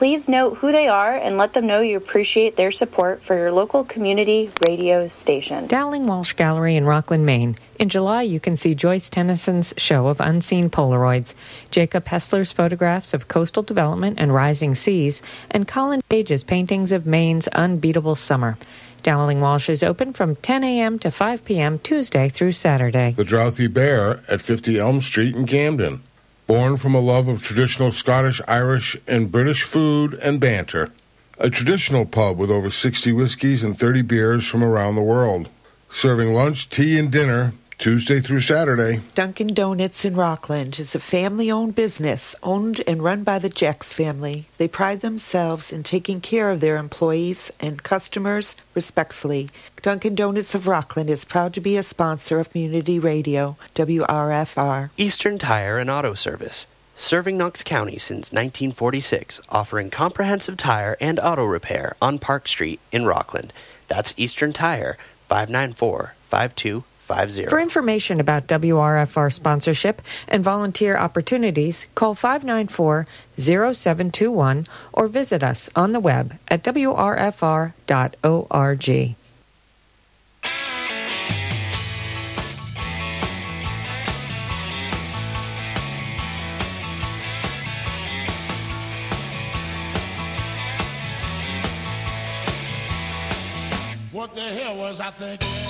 Please note who they are and let them know you appreciate their support for your local community radio station. Dowling Walsh Gallery in Rockland, Maine. In July, you can see Joyce Tenneson's show of unseen Polaroids, Jacob Hessler's photographs of coastal development and rising seas, and Colin Page's paintings of Maine's unbeatable summer. Dowling Walsh is open from 10 a.m. to 5 p.m. Tuesday through Saturday. The Drouthy Bear at 50 Elm Street in Camden. Born from a love of traditional Scottish, Irish, and British food and banter. A traditional pub with over 60 whiskeys and 30 beers from around the world. Serving lunch, tea, and dinner Tuesday through Saturday. Dunkin' Donuts in Rockland is a family owned business owned and run by the Jecks family. They pride themselves in taking care of their employees and customers respectfully. Dunkin' Donuts of Rockland is proud to be a sponsor of Community Radio, WRFR. Eastern Tire and Auto Service. Serving Knox County since 1946, offering comprehensive tire and auto repair on Park Street in Rockland. That's Eastern Tire, 594 5250. For information about WRFR sponsorship and volunteer opportunities, call 594 0721 or visit us on the web at wrfr.org. What the hell was I thinking?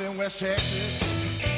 in West Texas.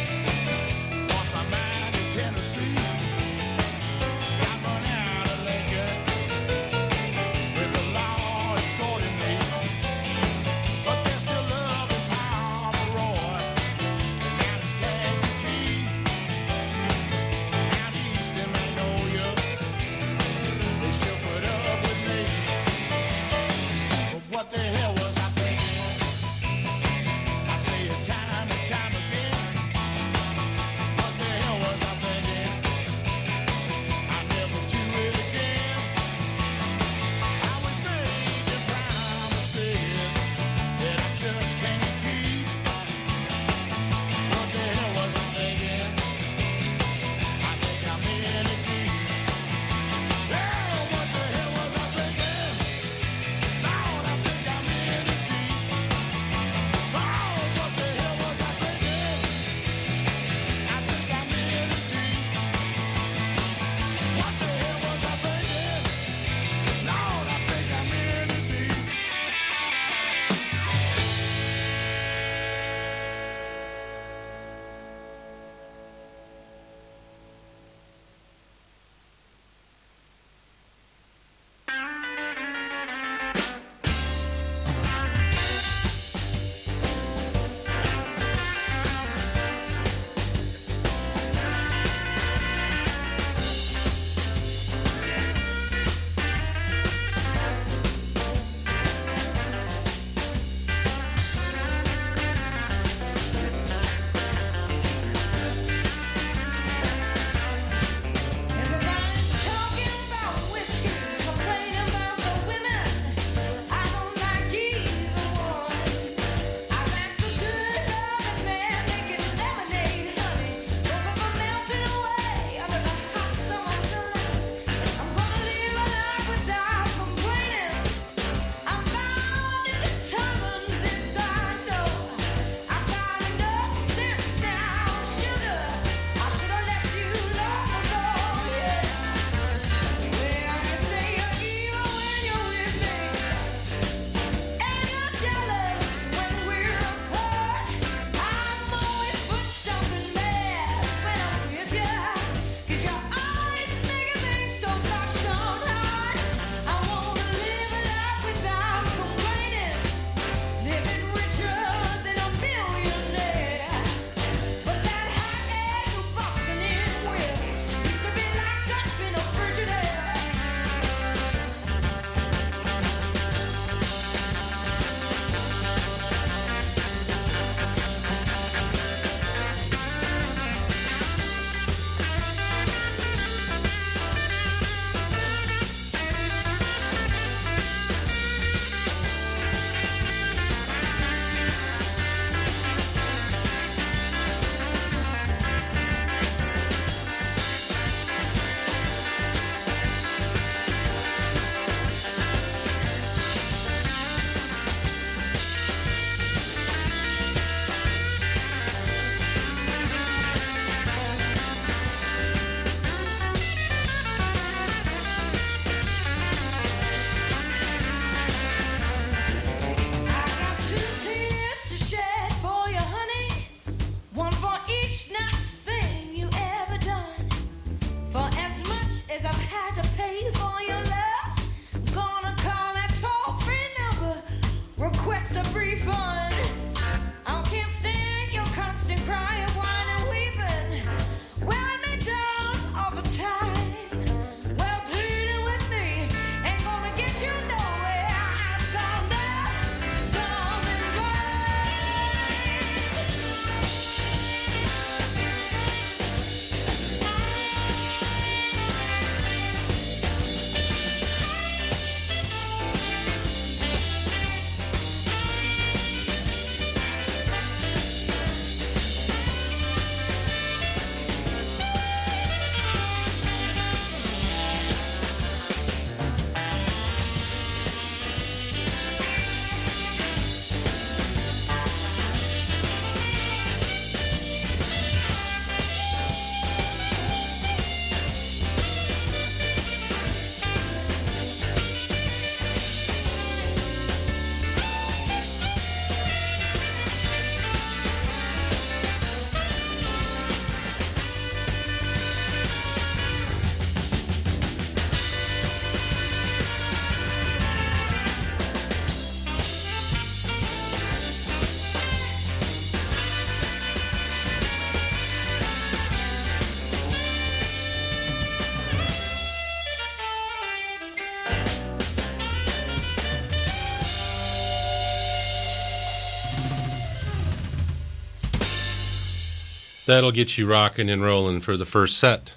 That'll get you rocking and rolling for the first set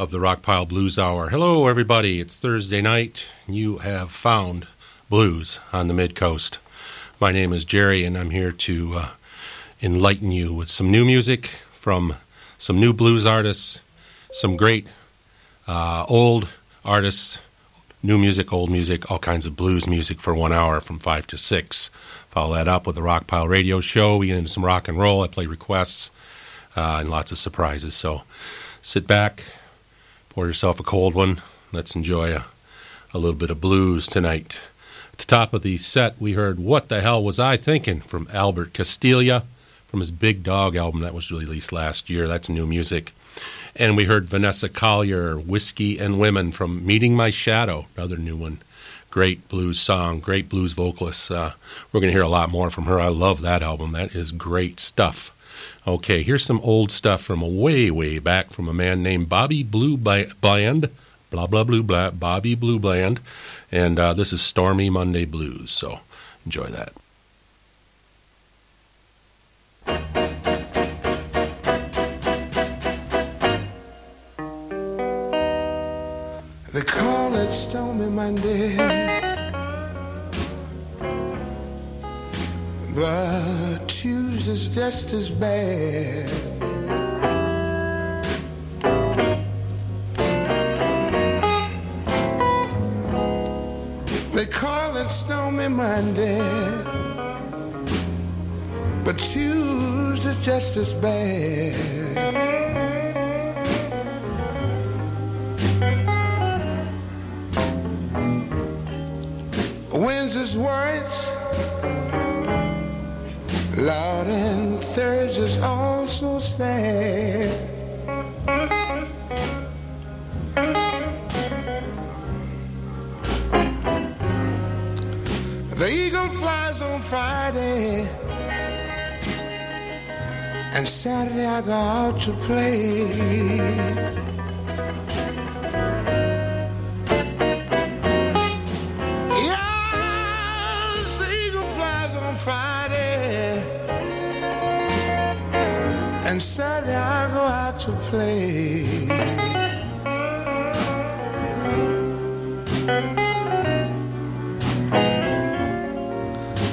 of the Rockpile Blues Hour. Hello, everybody. It's Thursday night. You have found blues on the Mid Coast. My name is Jerry, and I'm here to uh, enlighten you with some new music from some new blues artists, some great uh, old artists, new music, old music, all kinds of blues music for one hour from 5 to 6. Follow that up with the Rockpile Radio Show. We get into some rock and roll. I play requests uh, and lots of surprises. So sit back, pour yourself a cold one. Let's enjoy a, a little bit of blues tonight. At the top of the set, we heard What the Hell Was I Thinking from Albert Castiglia from his Big Dog album that was released last year. That's new music. And we heard Vanessa Collier, Whiskey and Women from Meeting My Shadow, another new one. Great blues song, great blues vocalist. Uh, we're going to hear a lot more from her. I love that album. That is great stuff. Okay, here's some old stuff from a way, way back from a man named Bobby Blue Bland. Blah, blah, blue, blah, Bobby Blue Bland. And uh, this is Stormy Monday Blues. So enjoy that. They call it Stormy Monday. But Tuesday's just as bad. They call it Stormy Monday. But Tuesday's just as bad. Wednesday's words, Lord, and Thursday's also sad. The eagle flies on Friday, and Saturday I go out to play.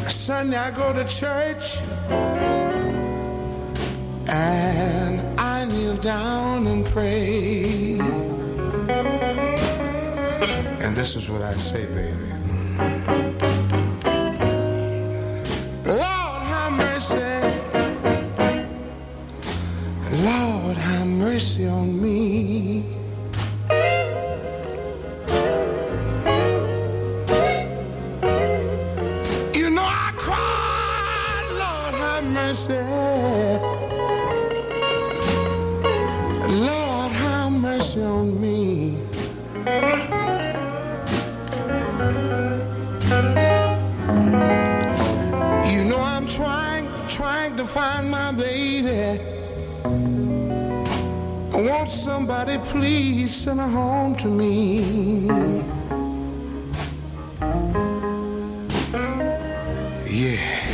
Sunday I go to church and I kneel down and pray. And this is what I say, baby. Mercy on me. You know I cried, Lord, have mercy. Lord, have mercy on me. You know I'm trying, trying to find my baby. I want somebody, please send her home to me. Yeah.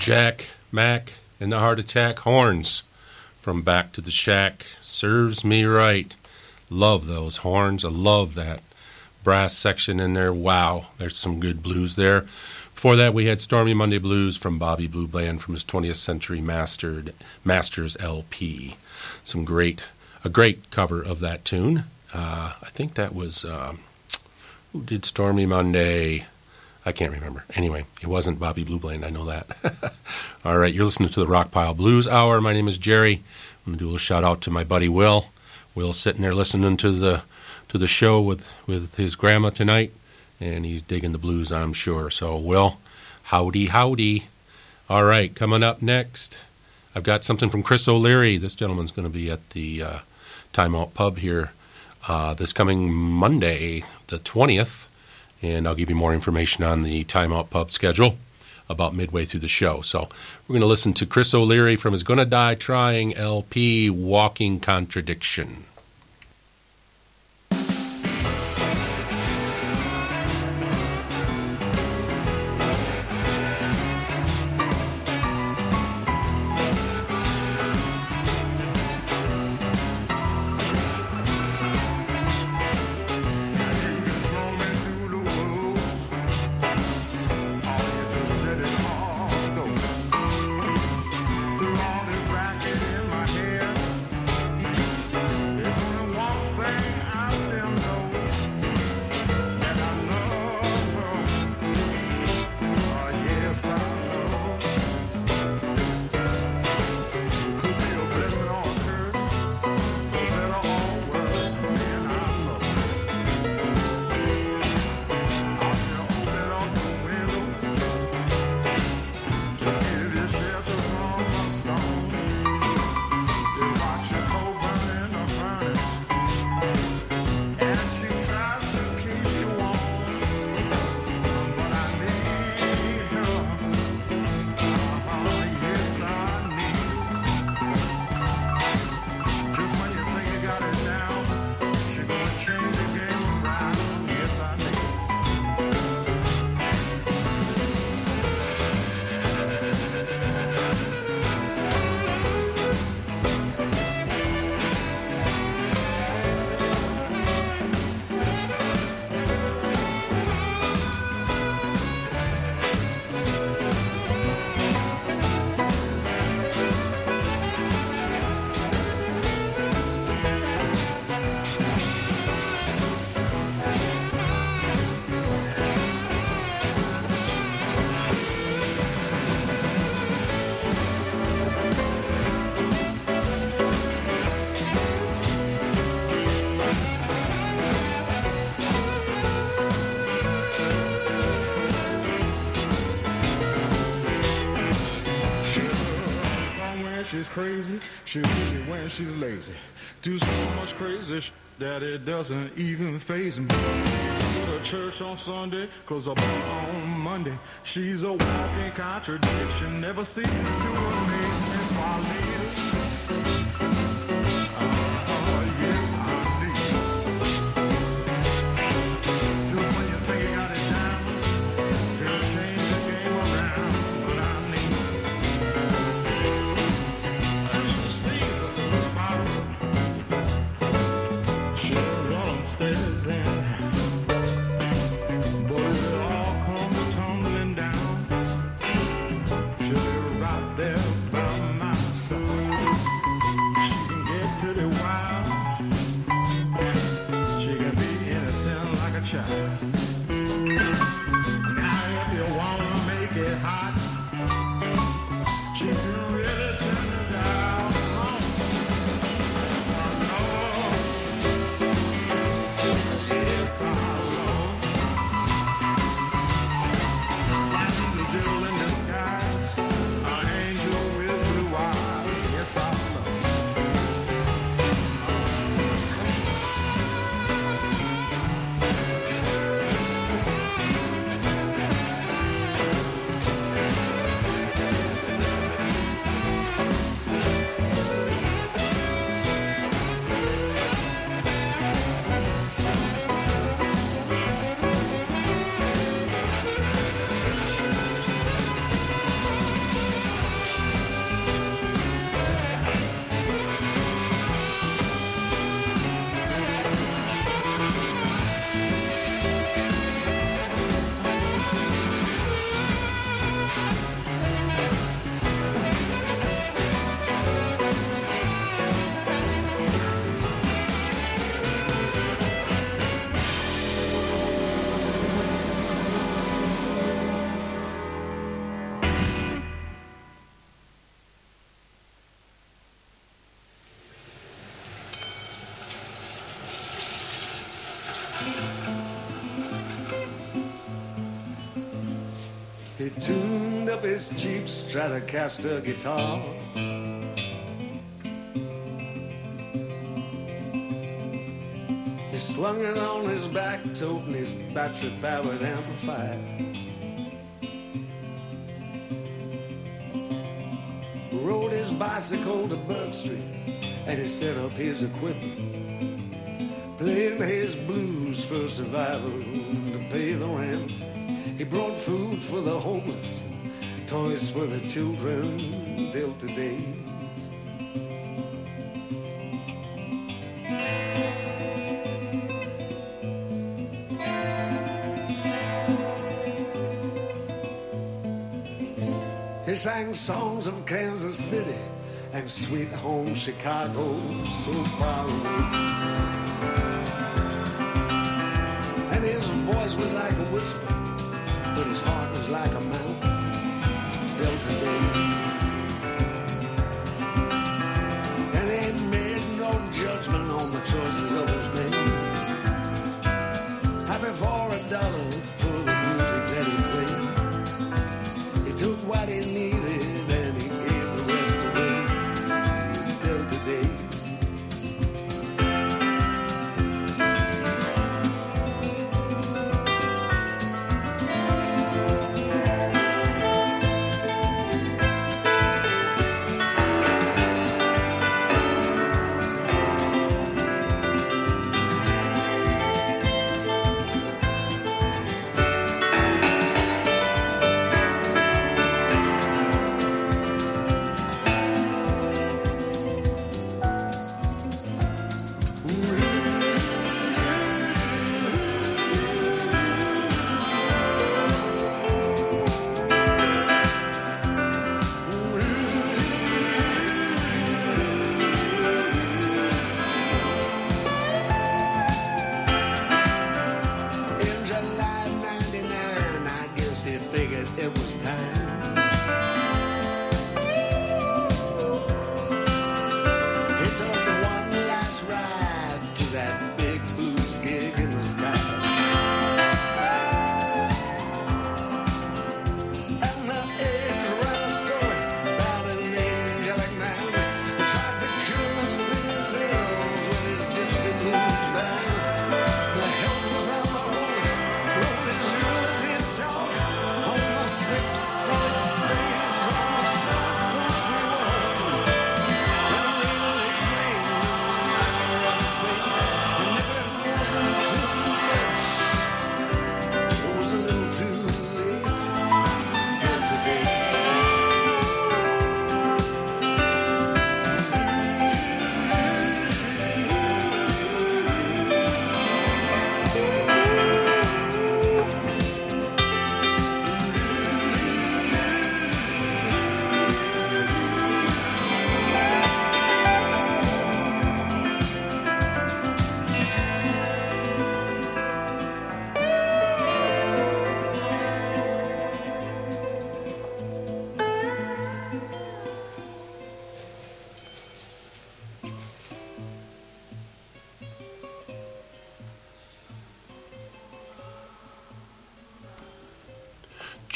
Jack, Mack, and the Heart Attack horns from Back to the Shack. Serves me right. Love those horns. I love that brass section in there. Wow, there's some good blues there. Before that, we had Stormy Monday Blues from Bobby Blue Bland from his 20th Century Mastered Masters LP. Some great, a great cover of that tune. Uh, I think that was uh, who did Stormy Monday? I can't remember. Anyway, it wasn't Bobby Blue Bland. I know that. All right, you're listening to the Rock Pile Blues Hour. My name is Jerry. I'm gonna do a little shout out to my buddy Will. Will's sitting there listening to the to the show with with his grandma tonight, and he's digging the blues, I'm sure. So, Will, howdy, howdy. All right, coming up next, I've got something from Chris O'Leary. This gentleman's going to be at the uh, Time Out Pub here uh, this coming Monday, the 20th, and I'll give you more information on the timeout Pub schedule about midway through the show. So we're going to listen to Chris O'Leary from his Gonna Die Trying LP, Walking Contradiction. Crazy, she it when she's lazy. Do so much crazy sh- that it doesn't even phase me. Go to church on Sunday, close up on Monday. She's a walking contradiction, never ceases to amaze me. His cheap Stratocaster guitar. He slung it on his back, toting his battery powered amplifier. Rode his bicycle to Burke Street and he set up his equipment. Playing his blues for survival to pay the rent. He brought food for the homeless, toys for the children, till today. He sang songs of Kansas City and sweet home Chicago, so far away. And his voice was like a whisper,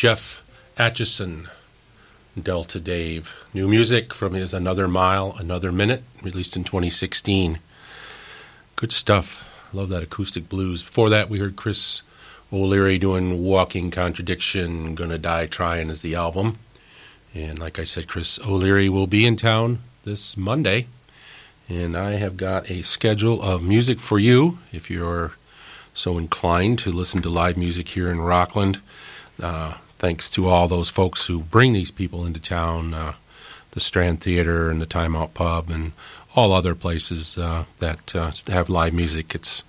Jeff Atchison, Delta Dave. New music from his Another Mile, Another Minute, released in 2016. Good stuff. Love that acoustic blues. Before that, we heard Chris O'Leary doing Walking Contradiction, Gonna Die Trying is the album. And like I said, Chris O'Leary will be in town this Monday. And I have got a schedule of music for you if you're so inclined to listen to live music here in Rockland. Uh, thanks to all those folks who bring these people into town, uh, the Strand Theater and the Timeout Pub and all other places uh, that uh, have live music. It's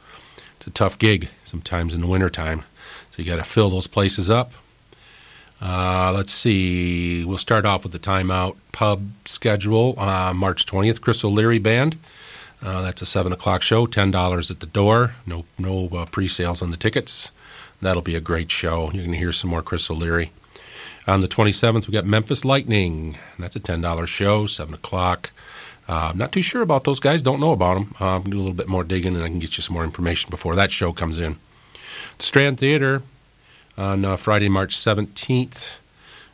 it's a tough gig sometimes in the wintertime, so you got to fill those places up. Uh, let's see. We'll start off with the Timeout Pub schedule. Uh, March 20th, Chris O'Leary Band. That's a 7 o'clock show, $10 at the door. No, no pre sales on the tickets. That'll be a great show. You're going to hear some more Chris O'Leary. On the 27th, we got Memphis Lightning. That's a $10 show, 7 o'clock. Uh, I'm not too sure about those guys. Don't know about them. Uh, do a little bit more digging, and I can get you some more information before that show comes in. The Strand Theater on uh, Friday, March 17th.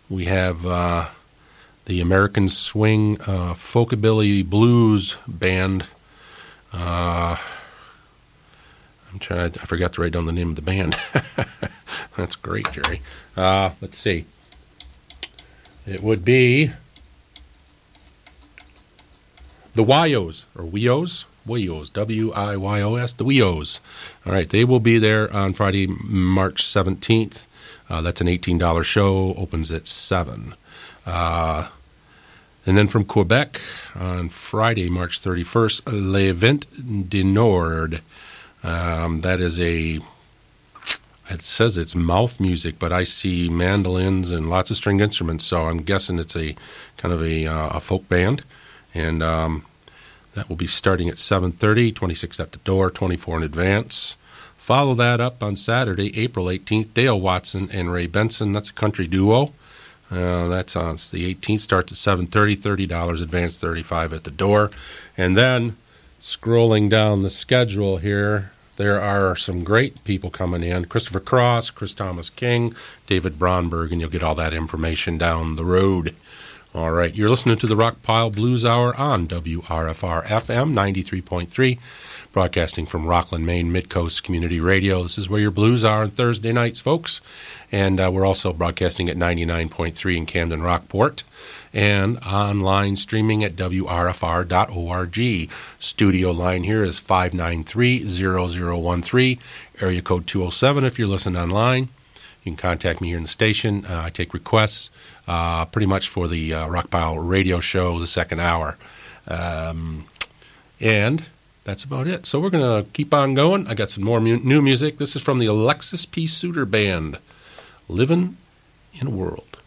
we have the American Swing Folkabilly Blues Band. I'm trying. I forgot to write down the name of the band. That's great, Jerry. Uh, let's see. It would be the Wyos or Wios. Wios, W I Y O S, the Wios. All right, they will be there on Friday, March 17th. Uh, that's an $18 show, opens at 7. Uh, and then from Quebec on Friday, March 31st, Le Vent du Nord. Um, that is a, it says it's mouth music, but I see mandolins and lots of stringed instruments, so I'm guessing it's a kind of a, uh, a folk band. And um, that will be starting at 7.30, 26 at the door, 24 in advance. Follow that up on Saturday, April 18th. Dale Watson and Ray Benson. That's a country duo. Uh, that's on the 18th. Starts at 7:30. Thirty dollars advance. Thirty-five at the door. And then scrolling down the schedule here, there are some great people coming in: Christopher Cross, Chris Thomas King, David Bromberg, and you'll get all that information down the road. All right, you're listening to the Rockpile Blues Hour on WRFR FM 93.3, broadcasting from Rockland, Maine, Midcoast Community Radio. This is where your blues are on Thursday nights, folks. And uh, we're also broadcasting at 99.3 in Camden Rockport and online streaming at WRFR.org. Studio line here is 593 0013, area code 207 if you're listening online. You can contact me here in the station. Uh, I take requests uh, pretty much for the uh, Rockpile radio show, the second hour. Um, and that's about it. So we're going to keep on going. I got some more mu- new music. This is from the Alexis P. Suter Band, Living in a World.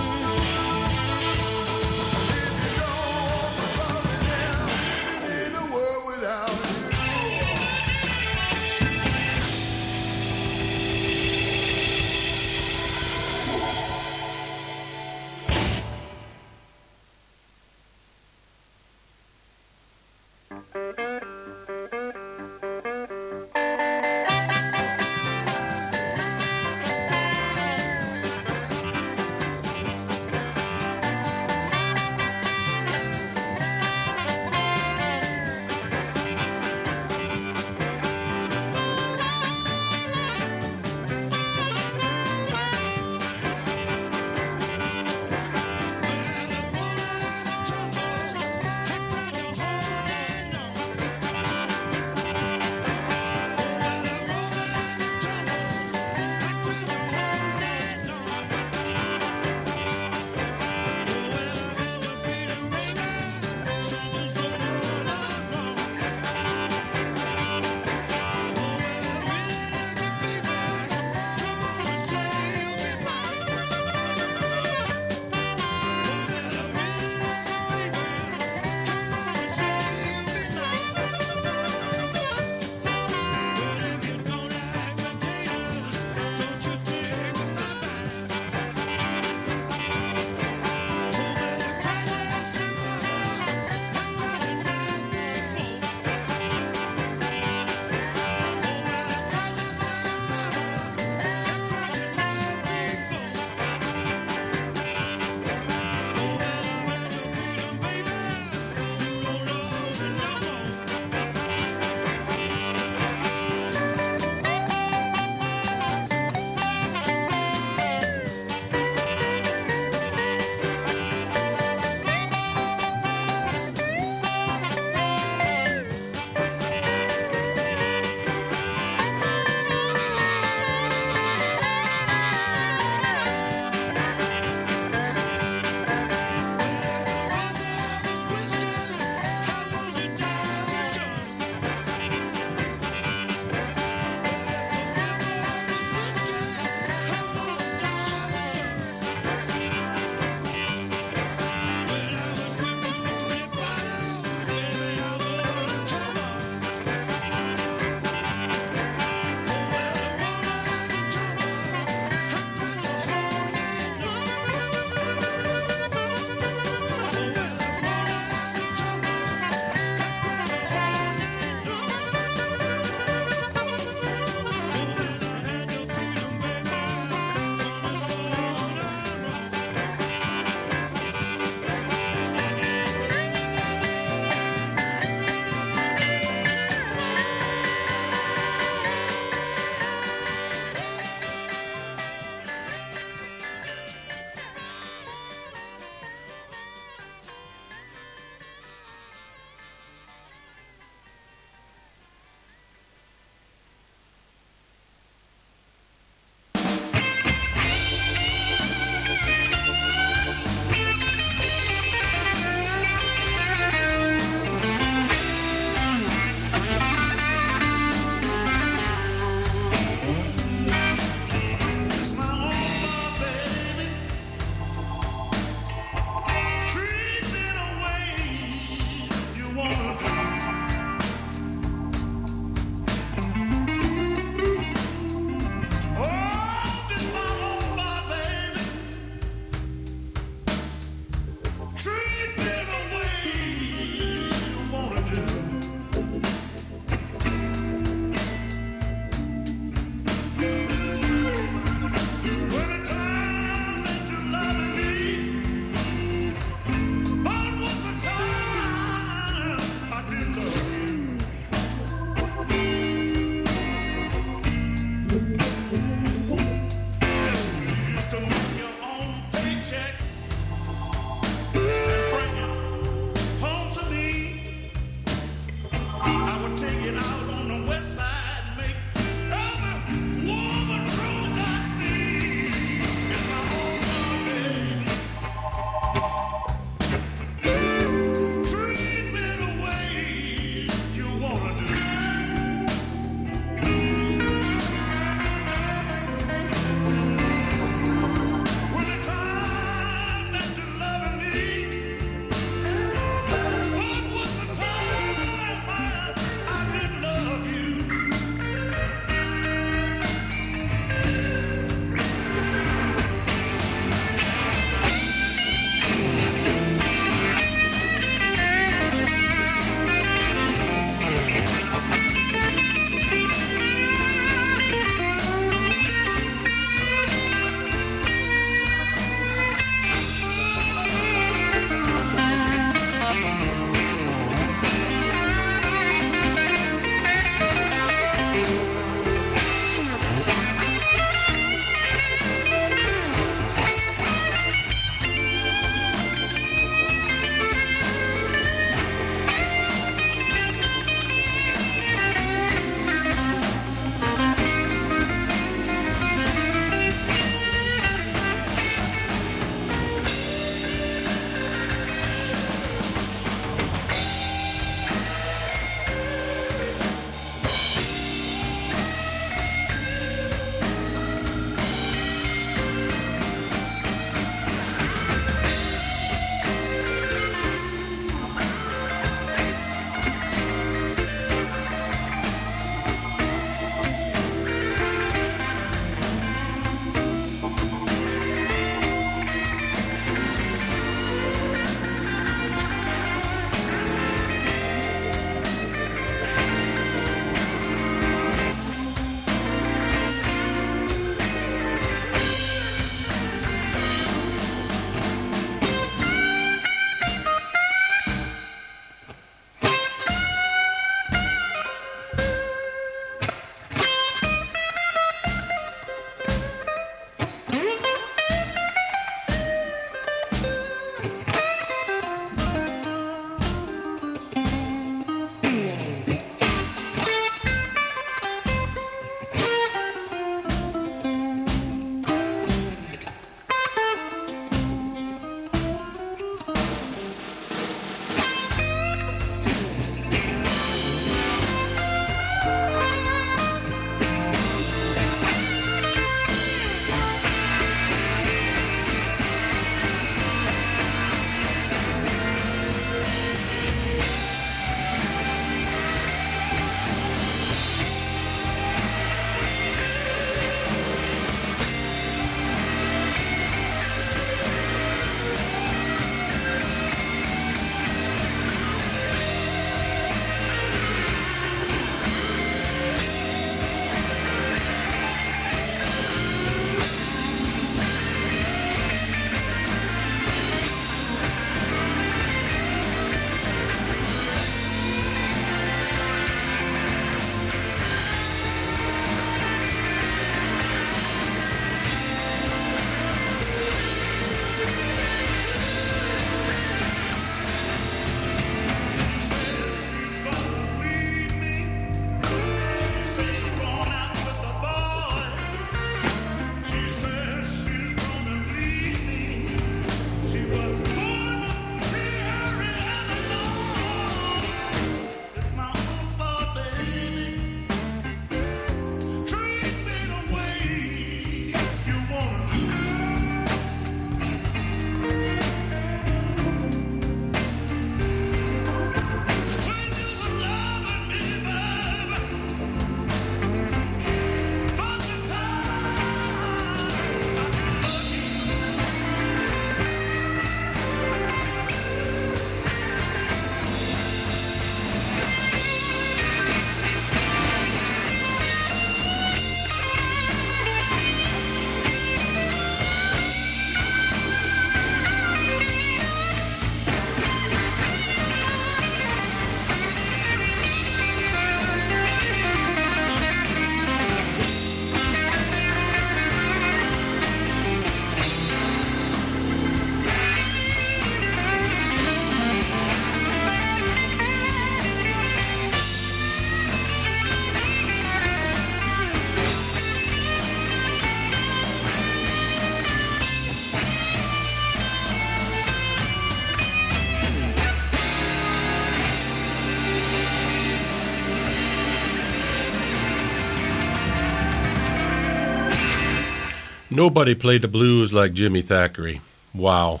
Nobody played the blues like Jimmy Thackery. Wow.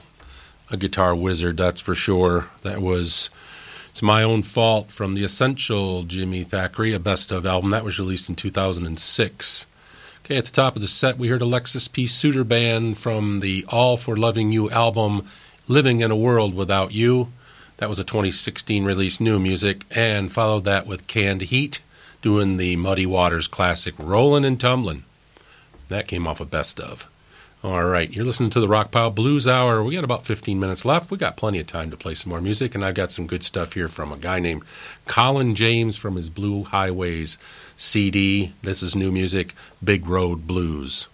A guitar wizard, that's for sure. That was It's My Own Fault from the Essential Jimmy Thackery, a best of album. That was released in 2006. Okay, at the top of the set, we heard Alexis P. Suter Band from the All for Loving You album, Living in a World Without You. That was a 2016 release, new music, and followed that with Canned Heat, doing the Muddy Waters classic, Rollin' and Tumblin'. That came off a best of. All right, you're listening to the Rockpile Blues Hour. We got about 15 minutes left. We got plenty of time to play some more music, and I've got some good stuff here from a guy named Colin James from his Blue Highways CD. This is new music, Big Road Blues.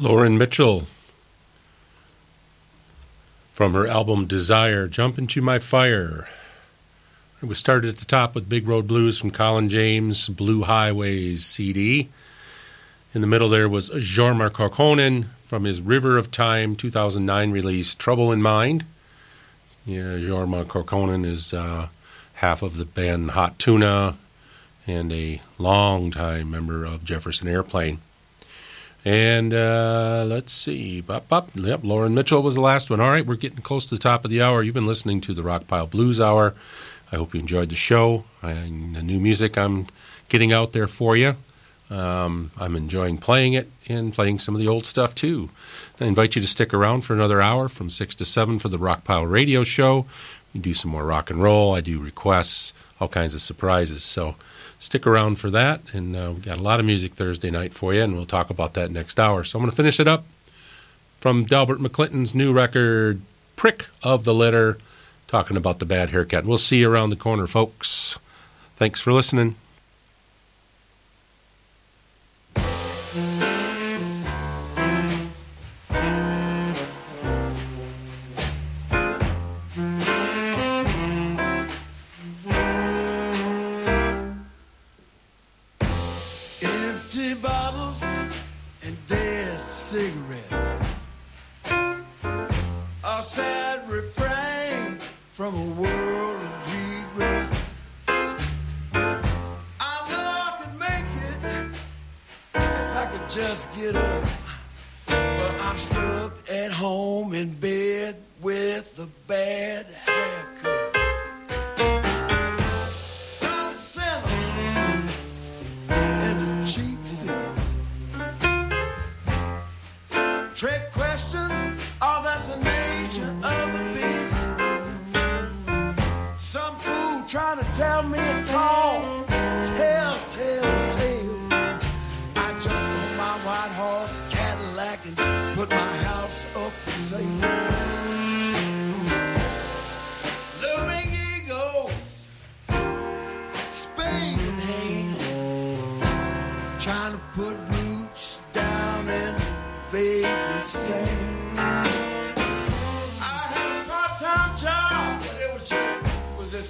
Lauren Mitchell from her album Desire, Jump Into My Fire. We started at the top with Big Road Blues from Colin James, Blue Highways CD. In the middle there was Jorma Kaukonen from his River of Time 2009 release, Trouble in Mind. Yeah, Jorma Kaukonen is uh, half of the band Hot Tuna and a long-time member of Jefferson Airplane. And uh, let's see. Bop, bop. Yep, Lauren Mitchell was the last one. All right, we're getting close to the top of the hour. You've been listening to the Rockpile Blues Hour. I hope you enjoyed the show and the new music I'm getting out there for you. Um, I'm enjoying playing it and playing some of the old stuff too. I invite you to stick around for another hour from 6 to 7 for the Rockpile Radio Show. We do some more rock and roll. I do requests, all kinds of surprises. So stick around for that. And uh, we've got a lot of music Thursday night for you, and we'll talk about that next hour. So I'm going to finish it up from Delbert McClinton's new record, Prick of the Litter, talking about the bad haircut. We'll see you around the corner, folks. Thanks for listening. With a bad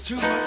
too. much